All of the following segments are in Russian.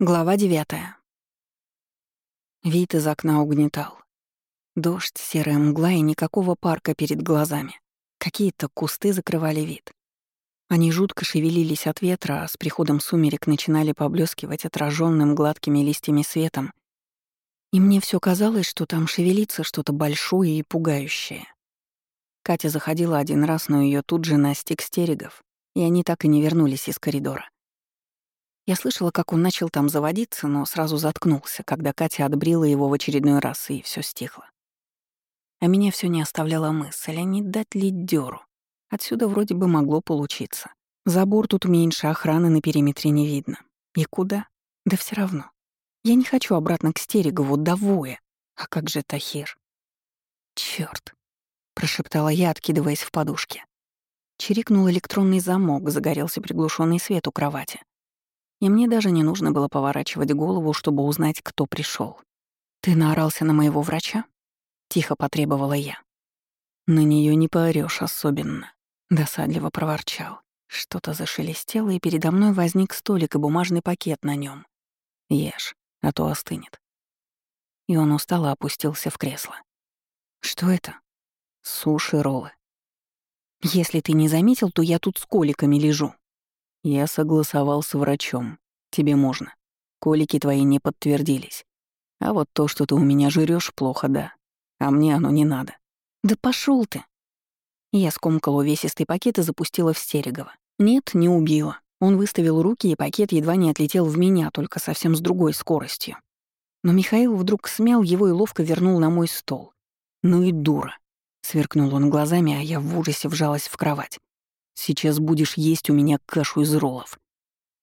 Глава девятая. Вид из окна угнетал. Дождь, серая мгла и никакого парка перед глазами. Какие-то кусты закрывали вид. Они жутко шевелились от ветра, а с приходом сумерек начинали поблескивать отраженным гладкими листьями светом. И мне все казалось, что там шевелится что-то большое и пугающее. Катя заходила один раз, но ее тут же настиг стерегов, и они так и не вернулись из коридора. Я слышала, как он начал там заводиться, но сразу заткнулся, когда Катя отбрила его в очередной раз, и все стихло. А меня все не оставляла мысль, а не дать ли дёру. Отсюда вроде бы могло получиться. Забор тут меньше, охраны на периметре не видно. И куда? Да все равно. Я не хочу обратно к Стерегову, довое. А как же Тахир? Черт! прошептала я, откидываясь в подушке. Чирикнул электронный замок, загорелся приглушенный свет у кровати и мне даже не нужно было поворачивать голову, чтобы узнать, кто пришел. «Ты наорался на моего врача?» — тихо потребовала я. «На нее не поорешь особенно», — досадливо проворчал. Что-то зашелестело, и передо мной возник столик и бумажный пакет на нем. «Ешь, а то остынет». И он устало опустился в кресло. «Что это?» «Суши-роллы». «Если ты не заметил, то я тут с коликами лежу», я согласовал с врачом. Тебе можно. Колики твои не подтвердились. А вот то, что ты у меня жрёшь, плохо, да. А мне оно не надо. Да пошёл ты. Я скомкала увесистый пакет и запустила в Стерегова. Нет, не убила. Он выставил руки, и пакет едва не отлетел в меня, только совсем с другой скоростью. Но Михаил вдруг смял его и ловко вернул на мой стол. «Ну и дура!» — сверкнул он глазами, а я в ужасе вжалась в кровать. Сейчас будешь есть у меня кашу из роллов.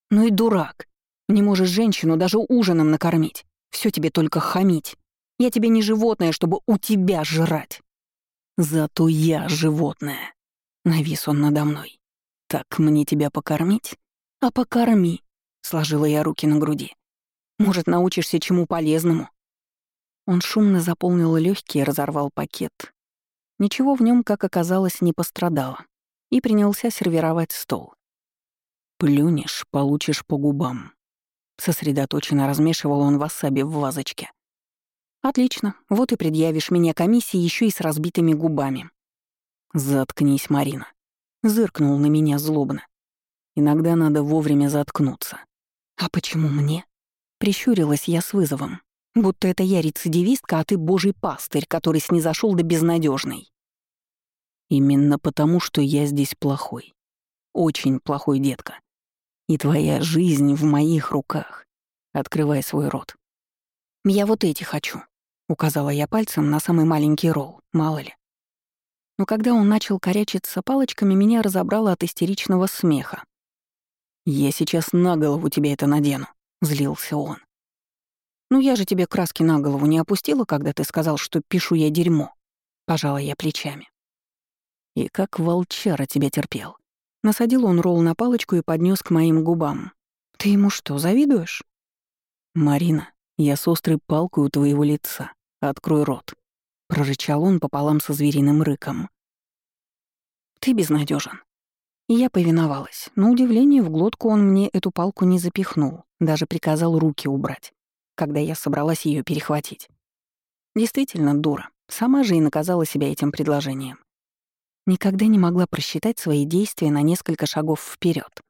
Ну и дурак. Не можешь женщину даже ужином накормить. Все тебе только хамить. Я тебе не животное, чтобы у тебя жрать. Зато я животное. Навис он надо мной. Так мне тебя покормить? А покорми. Сложила я руки на груди. Может, научишься чему полезному? Он шумно заполнил легкие и разорвал пакет. Ничего в нем, как оказалось, не пострадало и принялся сервировать стол. «Плюнешь, получишь по губам». Сосредоточенно размешивал он васаби в вазочке. «Отлично, вот и предъявишь меня комиссии еще и с разбитыми губами». «Заткнись, Марина», — зыркнул на меня злобно. «Иногда надо вовремя заткнуться». «А почему мне?» Прищурилась я с вызовом. Будто это я рецидивистка, а ты божий пастырь, который снизошел до безнадежной. Именно потому, что я здесь плохой. Очень плохой, детка. И твоя жизнь в моих руках. Открывай свой рот. Я вот эти хочу. Указала я пальцем на самый маленький ролл, мало ли. Но когда он начал корячиться палочками, меня разобрало от истеричного смеха. «Я сейчас на голову тебе это надену», — злился он. «Ну я же тебе краски на голову не опустила, когда ты сказал, что пишу я дерьмо», — пожала я плечами. И как волчара тебя терпел. Насадил он ролл на палочку и поднес к моим губам. «Ты ему что, завидуешь?» «Марина, я с острой палкой у твоего лица. Открой рот», — прорычал он пополам со звериным рыком. «Ты безнадежен. Я повиновалась. На удивление, в глотку он мне эту палку не запихнул, даже приказал руки убрать, когда я собралась ее перехватить. Действительно дура. Сама же и наказала себя этим предложением. Никогда не могла просчитать свои действия на несколько шагов вперед.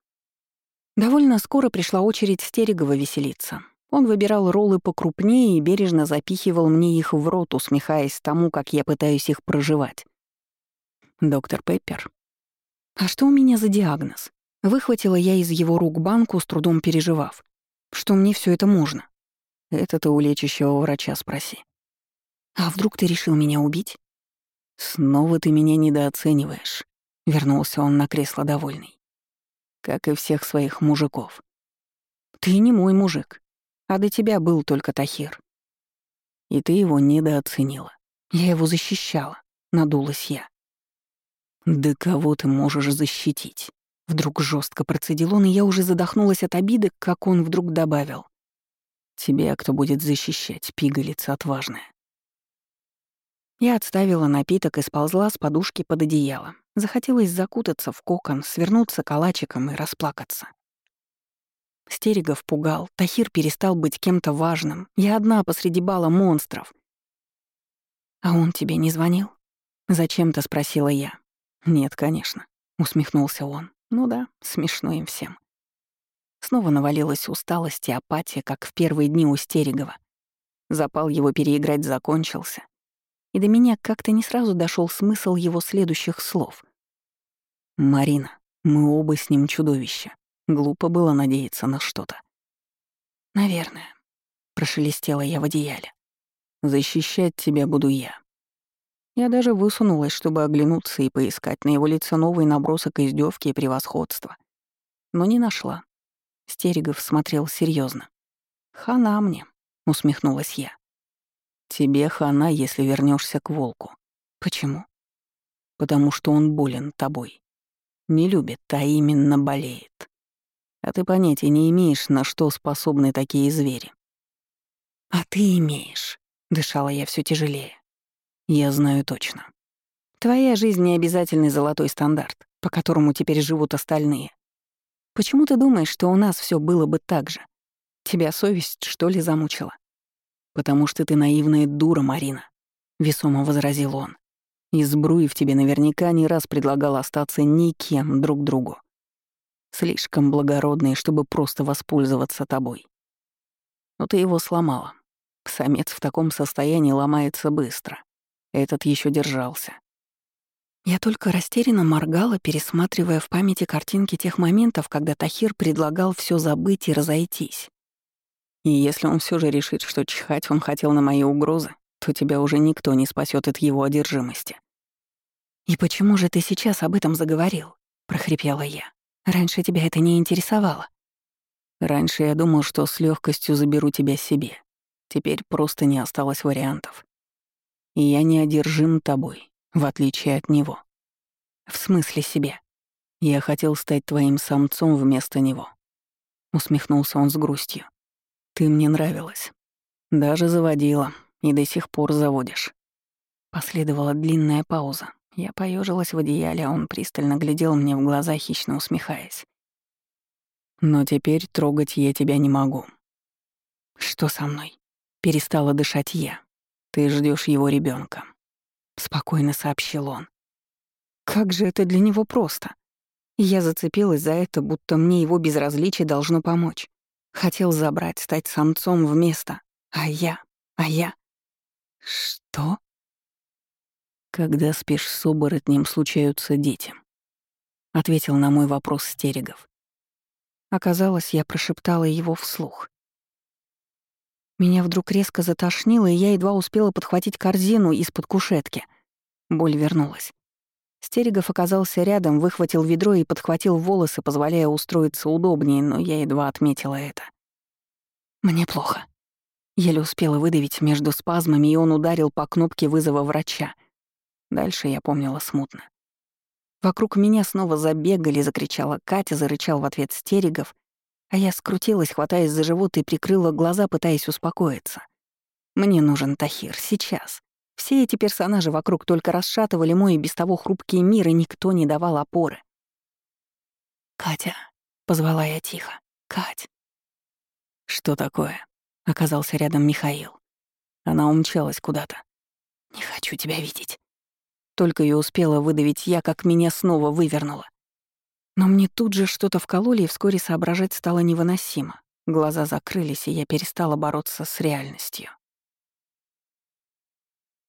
Довольно скоро пришла очередь Стерегова веселиться. Он выбирал роллы покрупнее и бережно запихивал мне их в рот, усмехаясь тому, как я пытаюсь их проживать. «Доктор Пеппер». «А что у меня за диагноз?» Выхватила я из его рук банку, с трудом переживав. «Что мне все это можно?» «Это ты у лечащего врача спроси». «А вдруг ты решил меня убить?» «Снова ты меня недооцениваешь», — вернулся он на кресло довольный. «Как и всех своих мужиков». «Ты не мой мужик, а до тебя был только Тахир». «И ты его недооценила. Я его защищала», — надулась я. «Да кого ты можешь защитить?» Вдруг жестко процедил он, и я уже задохнулась от обиды, как он вдруг добавил. «Тебя кто будет защищать, пигалица отважная?» Я отставила напиток и сползла с подушки под одеяло. Захотелось закутаться в кокон, свернуться калачиком и расплакаться. Стерегов пугал, Тахир перестал быть кем-то важным. Я одна посреди бала монстров. «А он тебе не звонил?» Зачем-то спросила я. «Нет, конечно», — усмехнулся он. «Ну да, смешно им всем». Снова навалилась усталость и апатия, как в первые дни у Стерегова. Запал его переиграть закончился. И до меня как-то не сразу дошел смысл его следующих слов. «Марина, мы оба с ним чудовища. Глупо было надеяться на что-то». «Наверное», — прошелестела я в одеяле. «Защищать тебя буду я». Я даже высунулась, чтобы оглянуться и поискать на его лице новый набросок издевки и превосходства. Но не нашла. Стерегов смотрел серьезно. «Хана мне», — усмехнулась я. «Тебе хана, если вернешься к волку. Почему?» «Потому что он болен тобой. Не любит, а именно болеет. А ты понятия не имеешь, на что способны такие звери». «А ты имеешь», — дышала я все тяжелее. «Я знаю точно. Твоя жизнь не обязательный золотой стандарт, по которому теперь живут остальные. Почему ты думаешь, что у нас все было бы так же? Тебя совесть, что ли, замучила? Потому что ты наивная дура, Марина, весомо возразил он. И Збруев тебе наверняка не раз предлагал остаться никем друг другу. Слишком благородный, чтобы просто воспользоваться тобой. Но ты его сломала. Самец в таком состоянии ломается быстро. Этот еще держался. Я только растерянно моргала, пересматривая в памяти картинки тех моментов, когда Тахир предлагал все забыть и разойтись. И если он все же решит, что чихать он хотел на мои угрозы, то тебя уже никто не спасет от его одержимости. «И почему же ты сейчас об этом заговорил?» — прохрипела я. «Раньше тебя это не интересовало». «Раньше я думал, что с легкостью заберу тебя себе. Теперь просто не осталось вариантов. И я не одержим тобой, в отличие от него. В смысле себе? Я хотел стать твоим самцом вместо него. Усмехнулся он с грустью. Ты мне нравилась. Даже заводила, и до сих пор заводишь. Последовала длинная пауза. Я поежилась в одеяле, а он пристально глядел мне в глаза, хищно усмехаясь. Но теперь трогать я тебя не могу. Что со мной? Перестала дышать я. Ты ждешь его ребенка спокойно сообщил он. Как же это для него просто. Я зацепилась за это, будто мне его безразличие должно помочь. Хотел забрать, стать самцом вместо. А я? А я? Что? Когда спишь с оборотнем, случаются дети. Ответил на мой вопрос Стерегов. Оказалось, я прошептала его вслух. Меня вдруг резко затошнило, и я едва успела подхватить корзину из-под кушетки. Боль вернулась. Стерегов оказался рядом, выхватил ведро и подхватил волосы, позволяя устроиться удобнее, но я едва отметила это. «Мне плохо». Еле успела выдавить между спазмами, и он ударил по кнопке вызова врача. Дальше я помнила смутно. Вокруг меня снова забегали, закричала Катя, зарычал в ответ Стерегов, а я скрутилась, хватаясь за живот и прикрыла глаза, пытаясь успокоиться. Мне нужен Тахир, сейчас. Все эти персонажи вокруг только расшатывали мой и без того хрупкий мир, и никто не давал опоры. «Катя», — позвала я тихо, — «Кать». «Что такое?» — оказался рядом Михаил. Она умчалась куда-то. «Не хочу тебя видеть». Только и успела выдавить я, как меня снова вывернуло. Но мне тут же что-то вкололи, и вскоре соображать стало невыносимо. Глаза закрылись, и я перестала бороться с реальностью.